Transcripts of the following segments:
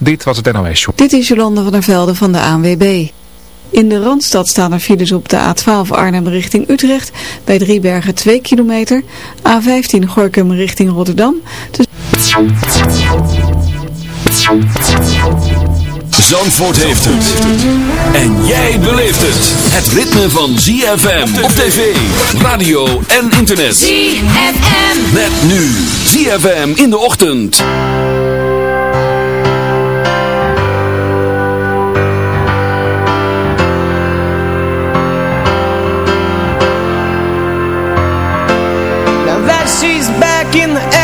Dit was het NOS Show. Dit is Jolande van der Velde van de ANWB. In de Randstad staan er files op de A12 Arnhem richting Utrecht, bij Driebergen 2 kilometer, A15 Gorkum richting Rotterdam. Dus... Zandvoort heeft het. En jij beleeft het. Het ritme van ZFM op tv, radio en internet. ZFM. Met nu ZFM in de ochtend. in the air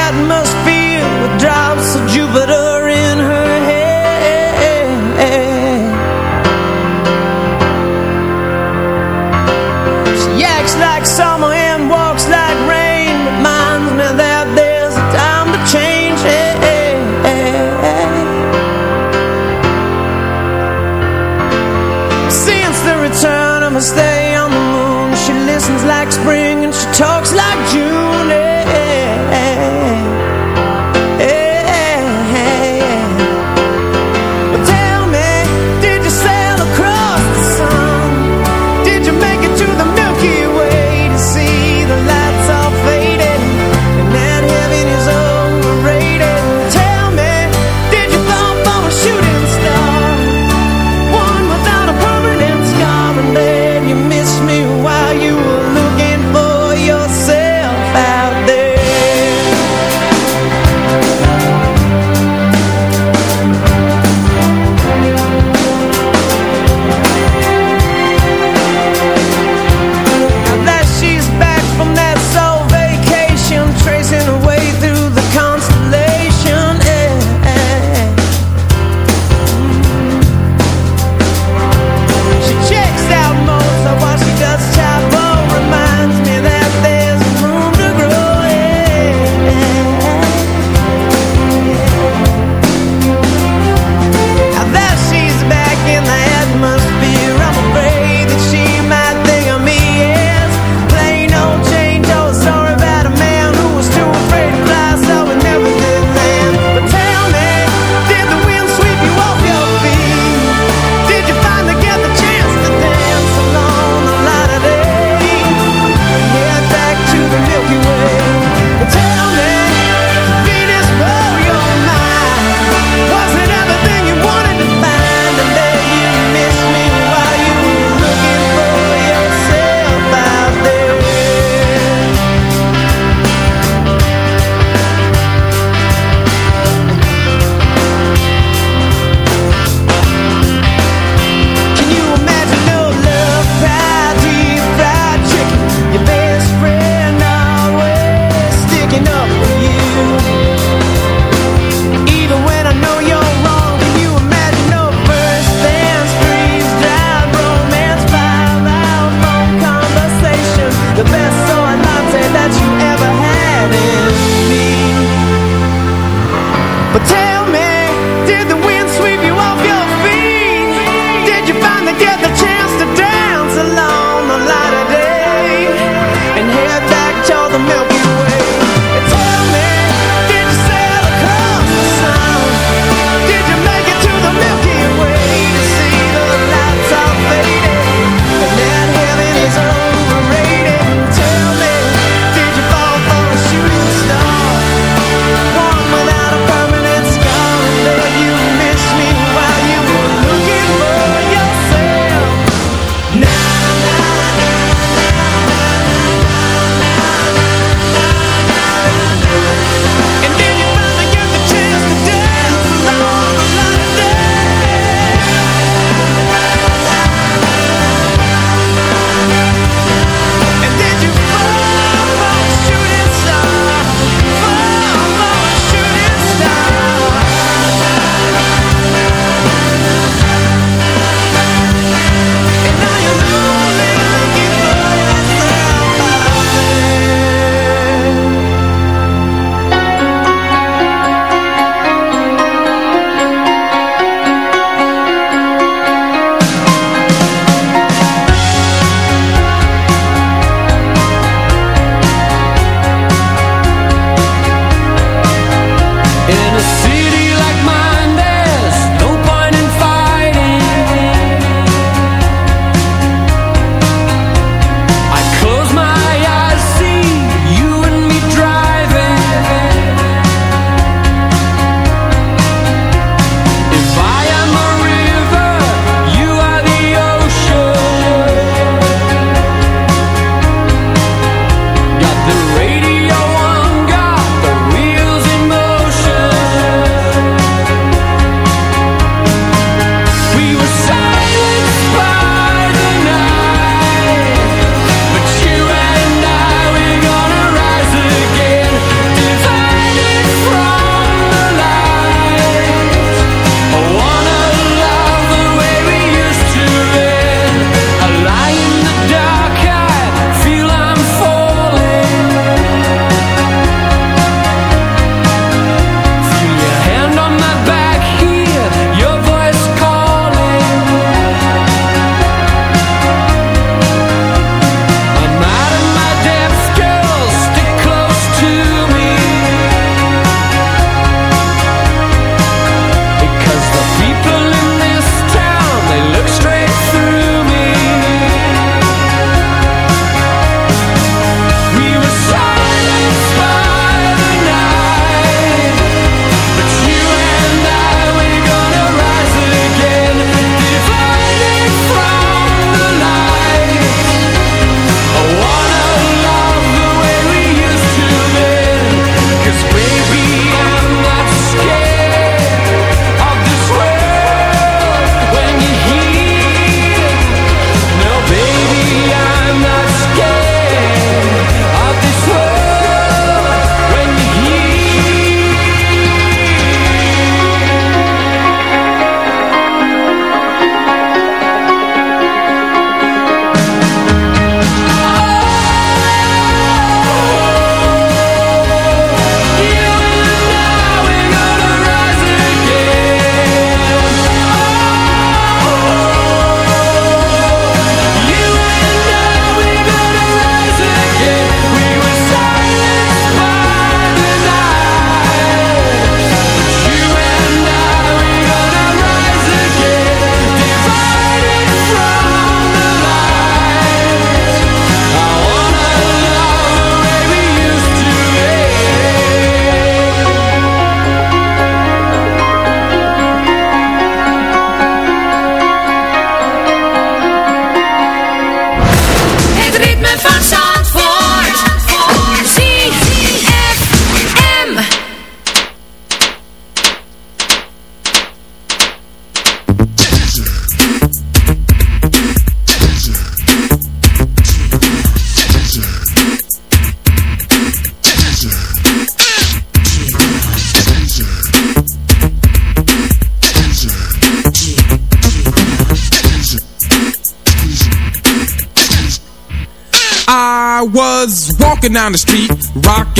Walking down the street, rocking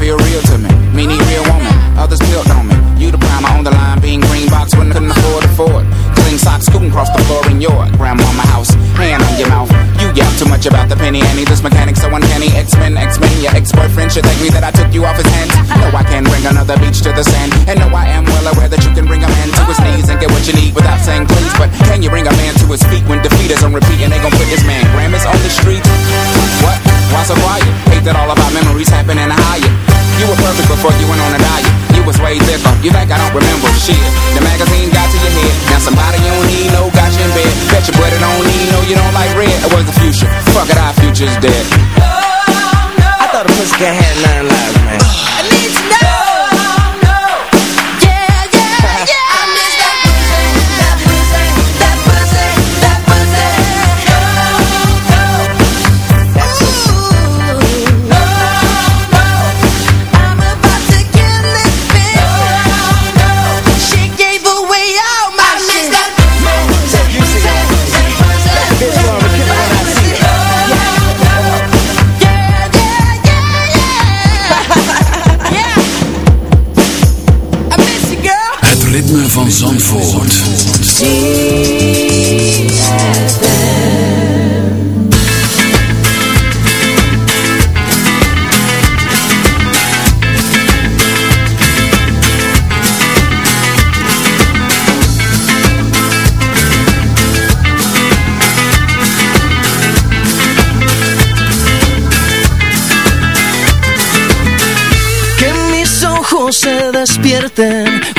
feel real to me. Me need real woman, others built on me. You the prime, I the line, being green box when I couldn't afford to afford. Clean socks, scooting across the floor in your grandmama house. Hand on your mouth. You yell too much about the penny ante. This mechanic so uncanny. X-Men, X-Men, your ex-boyfriend should thank me that I took you off his hands. No, I can bring another beach to the sand. And no, I am well aware that you can bring a man to his knees and get what you need without saying please. But can you bring a man to his feet when defeat is on repeat? You think I don't remember shit? The magazine got to your head. Now somebody you don't need no got you in bed. Bet your brother don't need no you don't like red. It was the future. Fuck it, our future's dead. Oh, no. I thought a pussycat had nine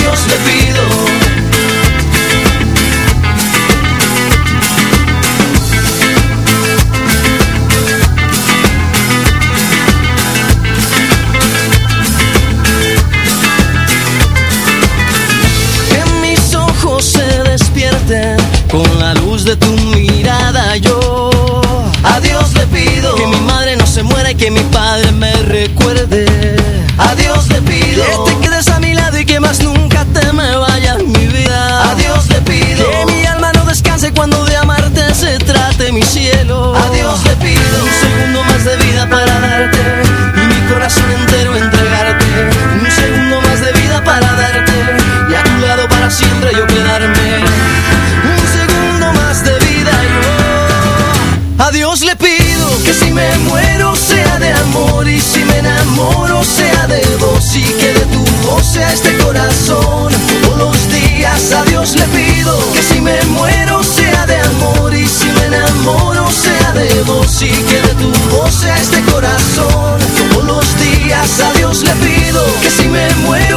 Dios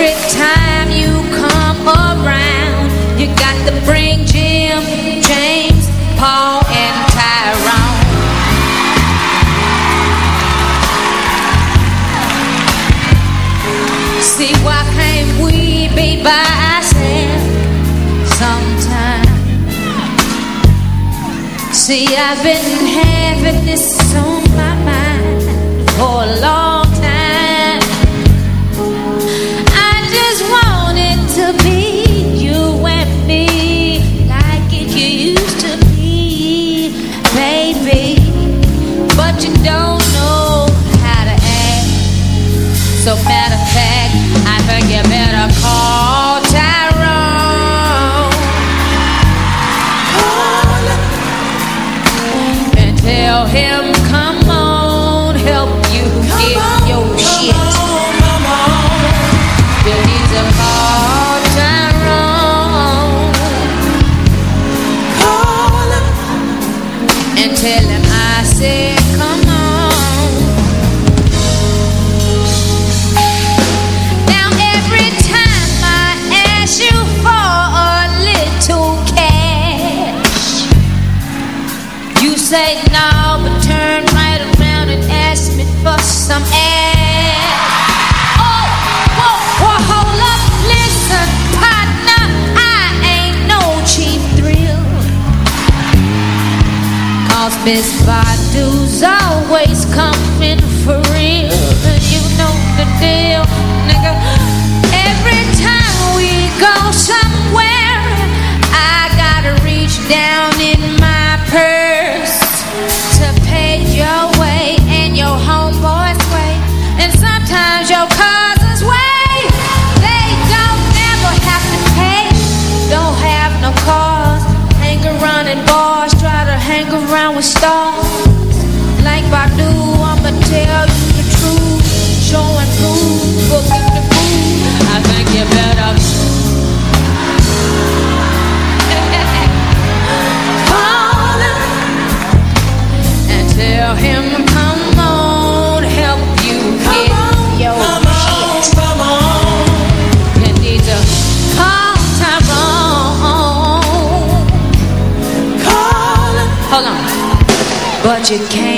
Every time you come around, you got to bring Jim, James, Paul, and Tyrone. See, why can't we be by ourselves sometime? See, I've been having this on my mind for a long So matter of fact, around with stars. Like Badu, I'ma tell you the truth. Showing proof, prove, booking the food. I think you better Call him and tell him but you can't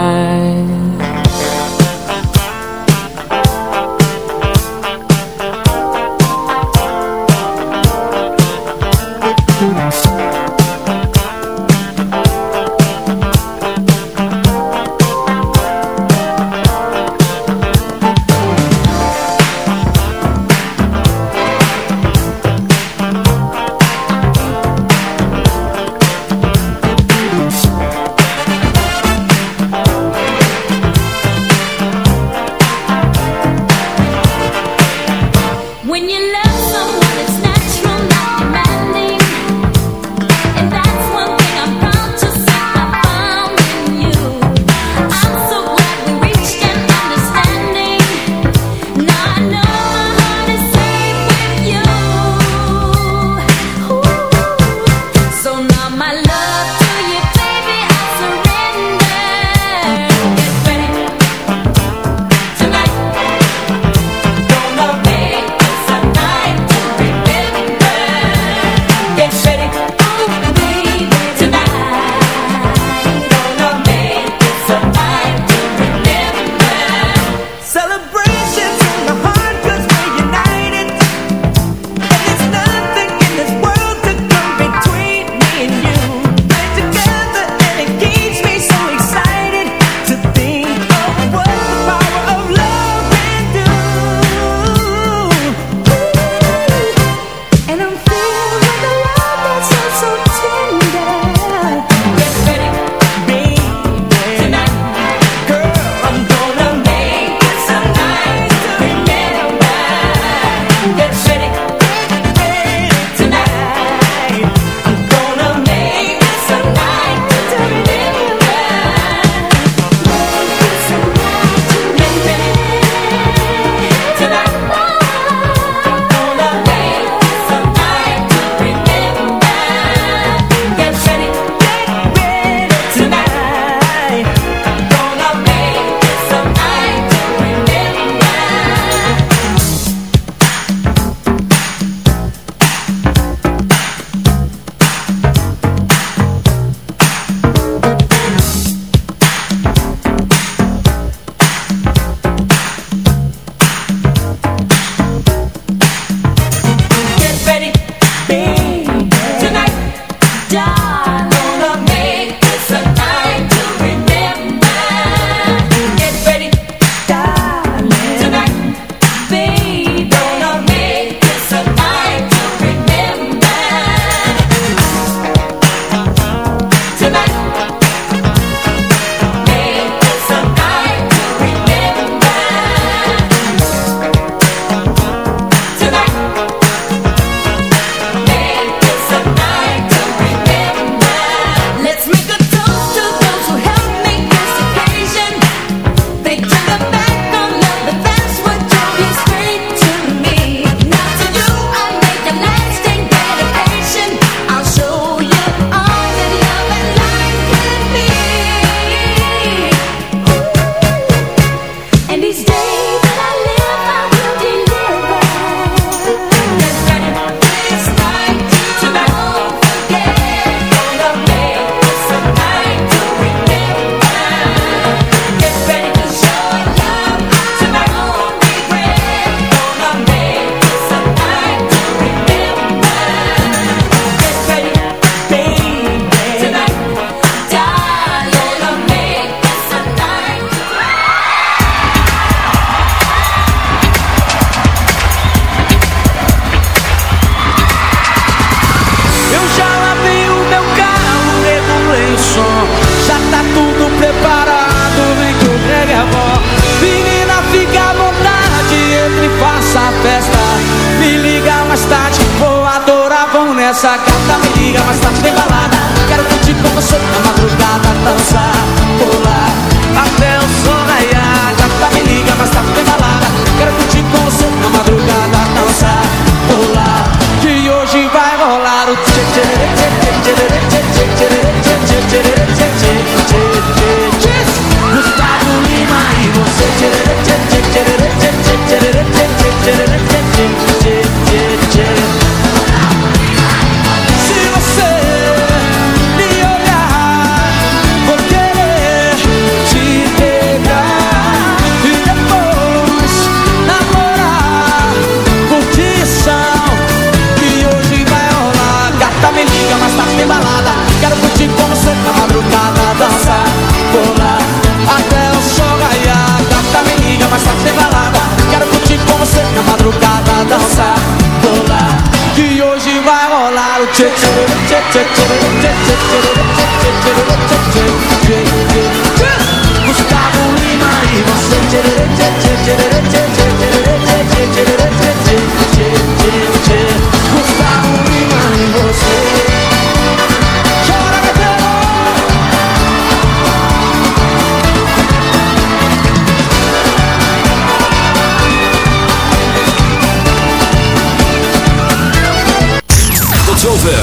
essa gata me liga, mas tá de balada. cha cha cha cha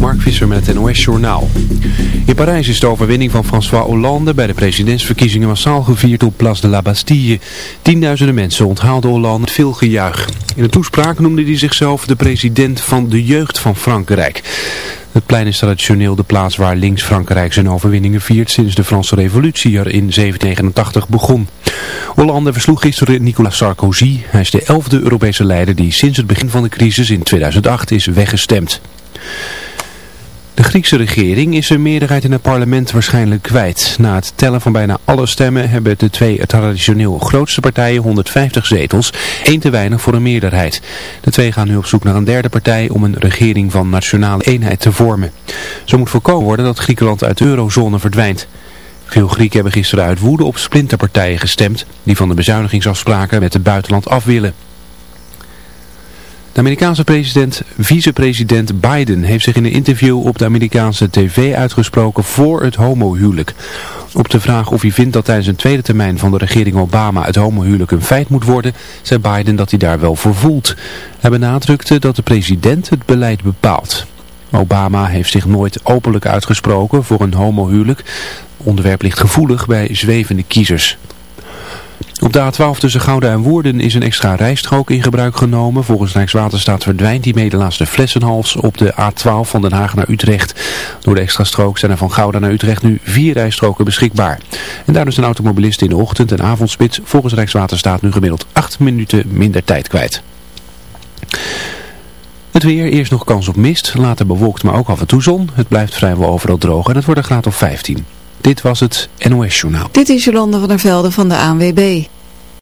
Mark Visser met het NOS Journaal. In Parijs is de overwinning van François Hollande bij de presidentsverkiezingen massaal gevierd op Place de la Bastille. Tienduizenden mensen onthaalden Hollande met veel gejuich. In een toespraak noemde hij zichzelf de president van de jeugd van Frankrijk. Het plein is traditioneel de plaats waar links Frankrijk zijn overwinningen viert sinds de Franse revolutie er in 1789 begon. Hollande versloeg gisteren Nicolas Sarkozy. Hij is de elfde Europese leider die sinds het begin van de crisis in 2008 is weggestemd. De Griekse regering is een meerderheid in het parlement waarschijnlijk kwijt. Na het tellen van bijna alle stemmen hebben de twee traditioneel grootste partijen 150 zetels, één te weinig voor een meerderheid. De twee gaan nu op zoek naar een derde partij om een regering van nationale eenheid te vormen. Zo moet voorkomen worden dat Griekenland uit de eurozone verdwijnt. Veel Grieken hebben gisteren uit woede op splinterpartijen gestemd die van de bezuinigingsafspraken met het buitenland af willen. De Amerikaanse president, vicepresident Biden heeft zich in een interview op de Amerikaanse tv uitgesproken voor het homohuwelijk. Op de vraag of hij vindt dat tijdens een tweede termijn van de regering Obama het homohuwelijk een feit moet worden, zei Biden dat hij daar wel voor voelt. Hij benadrukte dat de president het beleid bepaalt. Obama heeft zich nooit openlijk uitgesproken voor een homohuwelijk. Onderwerp ligt gevoelig bij zwevende kiezers. Op de A12 tussen Gouda en Woerden is een extra rijstrook in gebruik genomen. Volgens Rijkswaterstaat verdwijnt die medelaas de flessenhals op de A12 van Den Haag naar Utrecht. Door de extra strook zijn er van Gouda naar Utrecht nu vier rijstroken beschikbaar. En daardoor zijn automobilisten in de ochtend- en avondspits volgens Rijkswaterstaat nu gemiddeld 8 minuten minder tijd kwijt. Het weer, eerst nog kans op mist, later bewolkt maar ook af en toe zon. Het blijft vrijwel overal droog en het wordt een graad of 15. Dit was het NOS Journaal. Dit is Jolanda van der Velde van de ANWB.